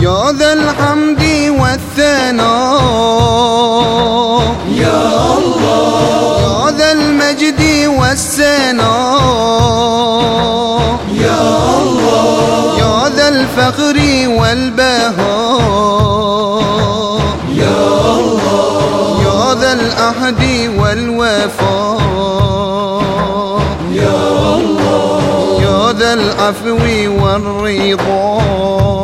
يا ذا الحمد والثناء. يا الله. يا ذا المجد والسناء يا الله. يا ذا الفخر والبهاء. يا الله. يا ذا العهد والوفاء. يا الله. يا ذا العفو والرضا.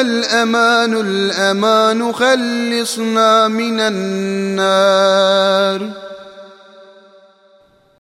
الأمان الأمان خلصنا من النار.